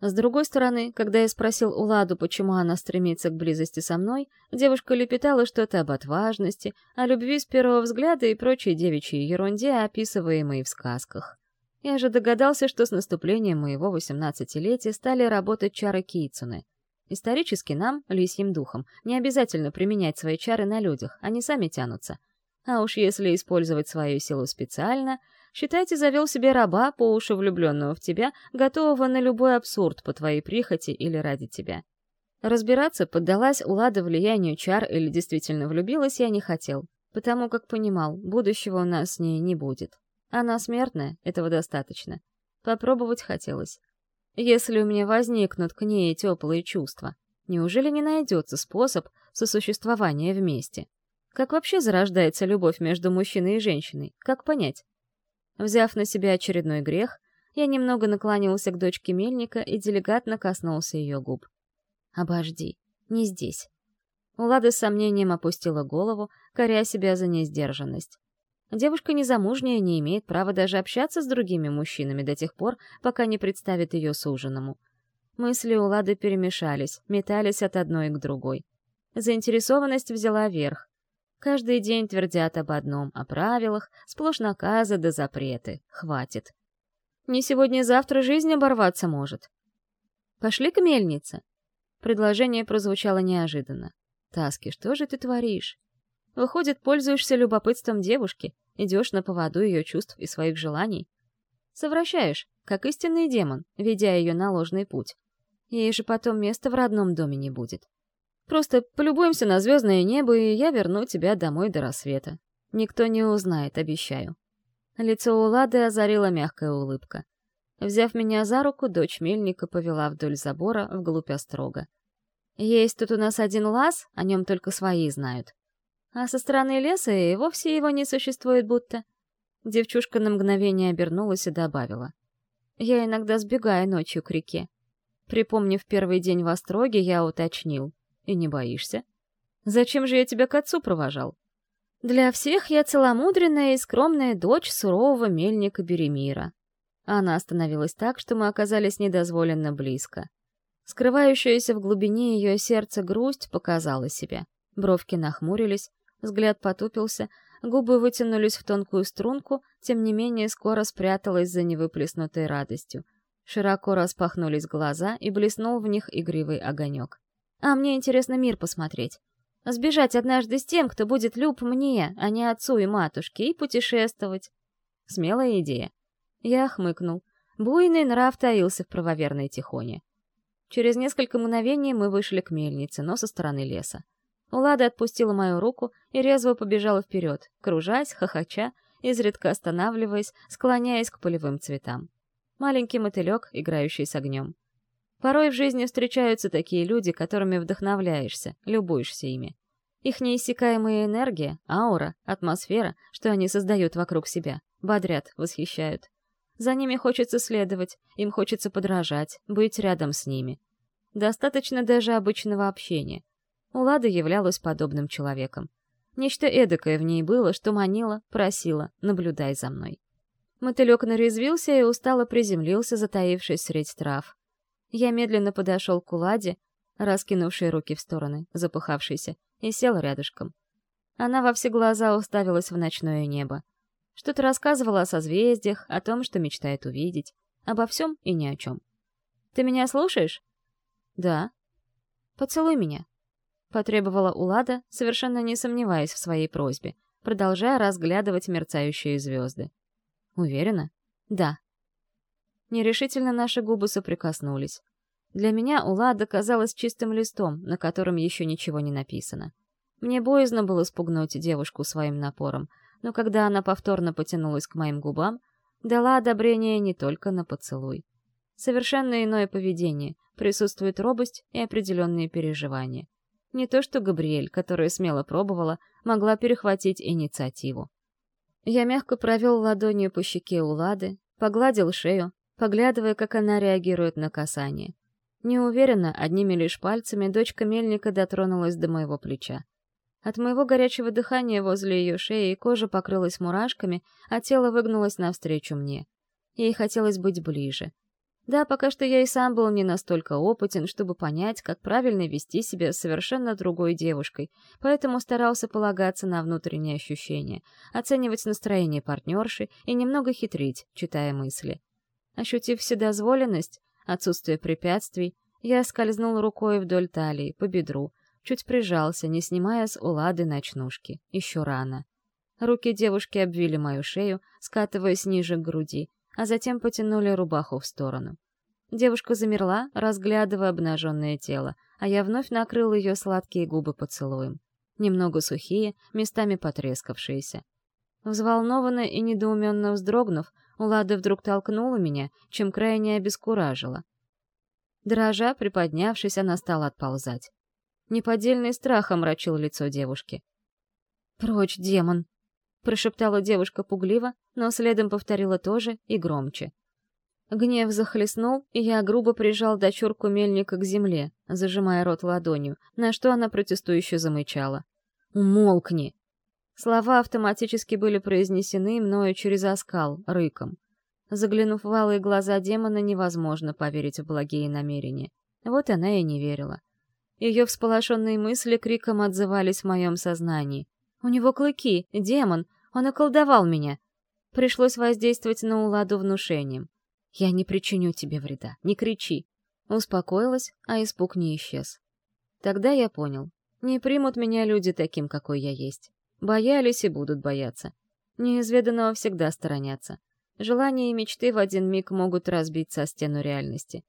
С другой стороны, когда я спросил Уладу, почему она стремится к близости со мной, девушка лепетала что-то об отважности, о любви с первого взгляда и прочей девичьей ерунде, описываемой в сказках. Я же догадался, что с наступлением моего восемнадцатилетия стали работать чары Кицуны. Исторически нам, лисьим духом, не обязательно применять свои чары на людях, они сами тянутся. А уж если использовать свою силу специально, считайте, завел себе раба, по уши влюбленного в тебя, готового на любой абсурд по твоей прихоти или ради тебя. Разбираться, поддалась Улада влиянию чар или действительно влюбилась, я не хотел, потому как понимал, будущего у нас с ней не будет. Она смертная, этого достаточно. Попробовать хотелось. Если у меня возникнут к ней теплые чувства, неужели не найдется способ сосуществования вместе? Как вообще зарождается любовь между мужчиной и женщиной? Как понять? Взяв на себя очередной грех, я немного наклонился к дочке Мельника и деликатно коснулся ее губ. «Обожди, не здесь». Улада с сомнением опустила голову, коря себя за несдержанность. Девушка незамужняя не имеет права даже общаться с другими мужчинами до тех пор, пока не представит ее суженому. Мысли у Лады перемешались, метались от одной к другой. Заинтересованность взяла верх. Каждый день твердят об одном, о правилах, сплошь наказы да запреты. Хватит. Не сегодня-завтра жизнь оборваться может. Пошли к мельнице. Предложение прозвучало неожиданно. Таски, что же ты творишь? Выходит, пользуешься любопытством девушки, идешь на поводу ее чувств и своих желаний. Совращаешь, как истинный демон, ведя ее на ложный путь. Ей же потом места в родном доме не будет. Просто полюбуемся на звездное небо, и я верну тебя домой до рассвета. Никто не узнает, обещаю. Лицо Улады озарила мягкая улыбка. Взяв меня за руку, дочь мельника повела вдоль забора вглубь острога. Есть тут у нас один лаз, о нем только свои знают. А со стороны леса и вовсе его не существует будто. Девчушка на мгновение обернулась и добавила. Я иногда сбегаю ночью к реке. Припомнив первый день в Остроге, я уточнил. И не боишься? Зачем же я тебя к отцу провожал? Для всех я целомудренная и скромная дочь сурового мельника Беремира. Она остановилась так, что мы оказались недозволенно близко. Скрывающаяся в глубине ее сердца грусть показала себя. Бровки нахмурились, взгляд потупился, губы вытянулись в тонкую струнку, тем не менее скоро спряталась за невыплеснутой радостью. Широко распахнулись глаза, и блеснул в них игривый огонек. «А мне интересно мир посмотреть. Сбежать однажды с тем, кто будет люб мне, а не отцу и матушке, и путешествовать. Смелая идея. Я хмыкнул. Буйный нрав таился в правоверной тихоне. Через несколько мгновений мы вышли к мельнице, но со стороны леса. Улада отпустила мою руку и резво побежала вперед, кружась, хохоча, изредка останавливаясь, склоняясь к полевым цветам. Маленький мотылек, играющий с огнем. Порой в жизни встречаются такие люди, которыми вдохновляешься, любуешься ими. Их неиссякаемая энергия, аура, атмосфера, что они создают вокруг себя, бодрят, восхищают. За ними хочется следовать, им хочется подражать, быть рядом с ними. Достаточно даже обычного общения. Улада являлась подобным человеком. Нечто эдакое в ней было, что манило, просило, наблюдай за мной. Мотылек нарезвился и устало приземлился, затаившись средь трав. Я медленно подошел к Уладе, раскинувшей руки в стороны, запыхавшейся, и сел рядышком. Она во все глаза уставилась в ночное небо. Что-то рассказывала о созвездиях, о том, что мечтает увидеть. Обо всем и ни о чем. «Ты меня слушаешь?» «Да». «Поцелуй меня», — потребовала Улада, совершенно не сомневаясь в своей просьбе, продолжая разглядывать мерцающие звезды. «Уверена?» «Да». Нерешительно наши губы соприкоснулись. Для меня Улада казалась чистым листом, на котором еще ничего не написано. Мне боязно было спугнуть девушку своим напором — но когда она повторно потянулась к моим губам, дала одобрение не только на поцелуй. Совершенно иное поведение, присутствует робость и определенные переживания. Не то что Габриэль, которая смело пробовала, могла перехватить инициативу. Я мягко провел ладонью по щеке Улады, погладил шею, поглядывая, как она реагирует на касание. Неуверенно, одними лишь пальцами дочка мельника дотронулась до моего плеча. От моего горячего дыхания возле ее шеи кожа покрылась мурашками, а тело выгнулось навстречу мне. Ей хотелось быть ближе. Да, пока что я и сам был не настолько опытен, чтобы понять, как правильно вести себя с совершенно другой девушкой, поэтому старался полагаться на внутренние ощущения, оценивать настроение партнерши и немного хитрить, читая мысли. Ощутив вседозволенность, отсутствие препятствий, я скользнул рукой вдоль талии, по бедру, чуть прижался, не снимая с Улады ночнушки. Еще рано. Руки девушки обвили мою шею, скатываясь ниже к груди, а затем потянули рубаху в сторону. Девушка замерла, разглядывая обнаженное тело, а я вновь накрыл ее сладкие губы поцелуем. Немного сухие, местами потрескавшиеся. Взволнованно и недоуменно вздрогнув, Улада вдруг толкнула меня, чем крайне обескуражила. Дрожа, приподнявшись, она стала отползать. Неподдельный страх омрачил лицо девушки. «Прочь, демон!» — прошептала девушка пугливо, но следом повторила тоже и громче. Гнев захлестнул, и я грубо прижал дочурку мельника к земле, зажимая рот ладонью, на что она протестующе замычала. «Умолкни!» Слова автоматически были произнесены мною через оскал, рыком. Заглянув в алые глаза демона, невозможно поверить в благие намерения. Вот она и не верила. Ее всполошенные мысли криком отзывались в моем сознании. «У него клыки! Демон! Он околдовал меня!» Пришлось воздействовать на Уладу внушением. «Я не причиню тебе вреда, не кричи!» Успокоилась, а испуг не исчез. Тогда я понял. Не примут меня люди таким, какой я есть. Боялись и будут бояться. Неизведанного всегда сторонятся. Желания и мечты в один миг могут разбиться о стену реальности.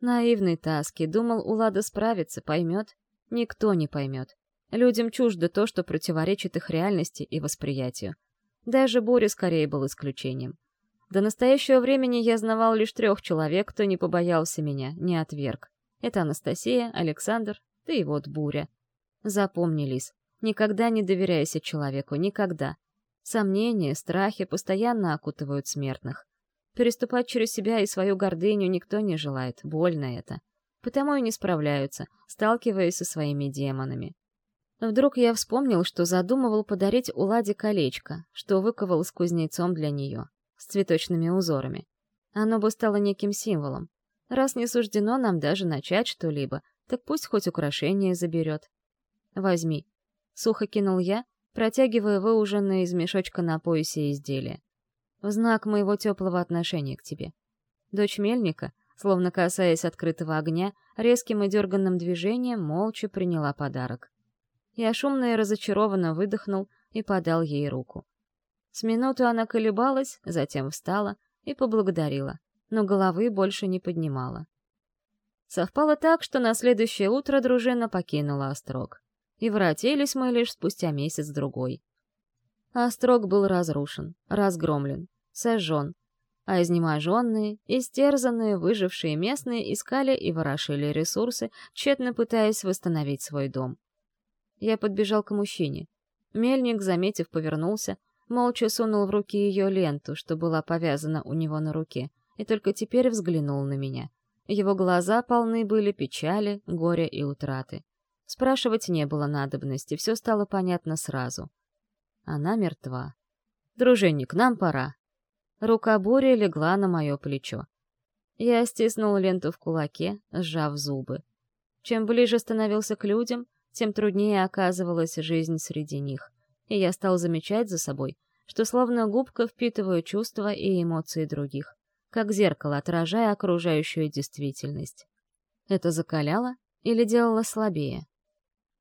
Наивный Таски думал, Улада справится, поймет. Никто не поймет. Людям чуждо то, что противоречит их реальности и восприятию. Даже Боря скорее был исключением. До настоящего времени я знавал лишь трех человек, кто не побоялся меня, не отверг. Это Анастасия, Александр, да и вот Буря. Запомни, Лис, никогда не доверяйся человеку, никогда. Сомнения, страхи постоянно окутывают смертных. Переступать через себя и свою гордыню никто не желает, больно это. Потому и не справляются, сталкиваясь со своими демонами. Вдруг я вспомнил, что задумывал подарить Уладе колечко, что выковал с кузнецом для нее, с цветочными узорами. Оно бы стало неким символом. Раз не суждено нам даже начать что-либо, так пусть хоть украшение заберет. Возьми. Сухо кинул я, протягивая выуженное из мешочка на поясе изделие. В знак моего теплого отношения к тебе. Дочь мельника, словно касаясь открытого огня, резким и дерганным движением молча приняла подарок. Я шумно и разочарованно выдохнул и подал ей руку. С минуту она колебалась, затем встала и поблагодарила, но головы больше не поднимала. Совпало так, что на следующее утро дружина покинула Острог. И воротились мы лишь спустя месяц-другой. Острог был разрушен, разгромлен, сожжен, а изнеможенные, истерзанные, выжившие местные искали и ворошили ресурсы, тщетно пытаясь восстановить свой дом. Я подбежал к мужчине. Мельник, заметив, повернулся, молча сунул в руки ее ленту, что была повязана у него на руке, и только теперь взглянул на меня. Его глаза полны были печали, горя и утраты. Спрашивать не было надобности, все стало понятно сразу. Она мертва. «Дружинник, нам пора». Рука Бори легла на мое плечо. Я стиснул ленту в кулаке, сжав зубы. Чем ближе становился к людям, тем труднее оказывалась жизнь среди них, и я стал замечать за собой, что словно губка впитываю чувства и эмоции других, как зеркало отражая окружающую действительность. Это закаляло или делало слабее?